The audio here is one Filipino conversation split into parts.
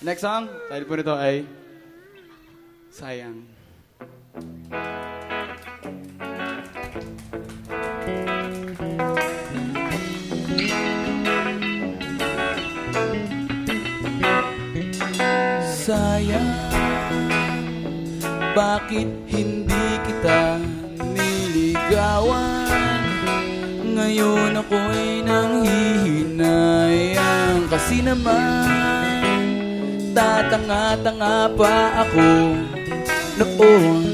Next song, title po nito ay Sayang. Sayang, bakit hindi kita niligawan? Ngayon ako'y nanghihinayang Kasi naman Tatanga-tanga pa ako Noon.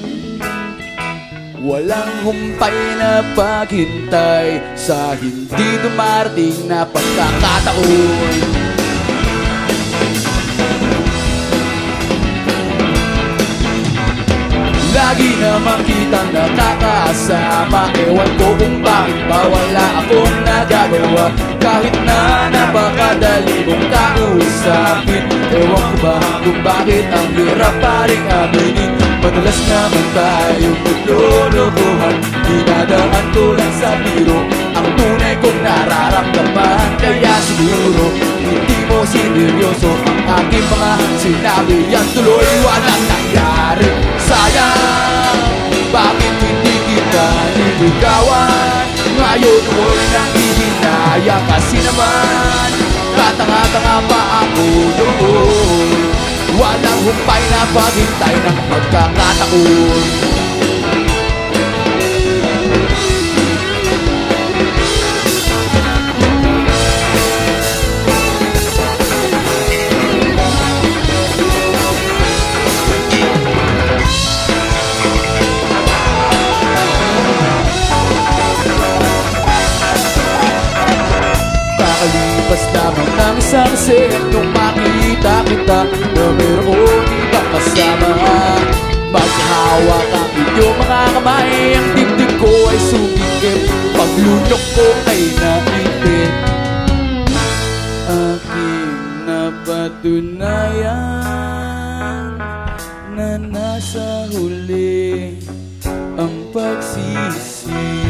Walang humpay na paghintay Sa hindi dumarating na pagkakataon. Lagi naman kitang nakakasama Ewan ko kung bakit ba wala akong nagagawa. Kahit na napakadali mong kausapin Madalas naman tayong naglulukuhan Dinadaan ko lang sa biro Ang tunay kong nararamdaman. Kaya siguro hindi mo sineryoso Ang aking mga sinabi. Yan tuloy walang nangyari. Sayang, bakit hindi kita niligawan? Ngayon mo'y nangihinaya Kasi naman, katanga-tanga pa ako doon. Walang humpay na paghintay ng tahun Nakalipas lamang ng isang senong makita kita Na meron kita kasama Maghawak ang inyong mga kamay. Ang dibdib ko ay sumikip. Paglunok ko ay naipit. Aking napatunayan Na nasa huli Ang pagsisisi.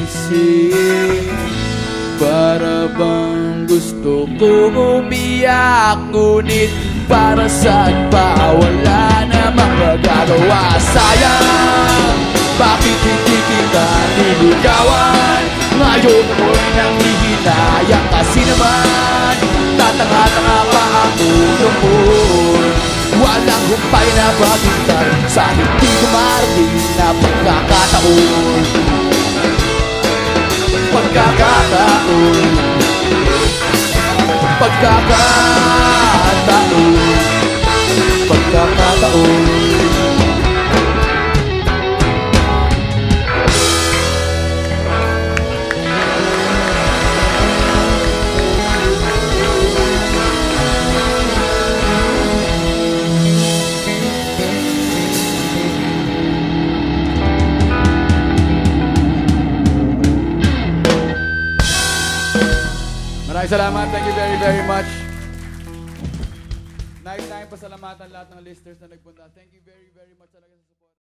Para bang gusto ko umiyak Ngunit para saan pa wala namang magagawa Sayang, bakit hindi kita niligawan? Ngayon mo'y nanghihinayang kasi naman Tatanga-tanga pa ako noon Walang humpay na paghintay Sa hindi dumarating na pagkakataon. Pagkakataon. Pagkakataon Maraming salamat. Thank you very, very much. Nice time pasalamatan lahat ng listeners na nagpunta. Thank you very, very much talaga sa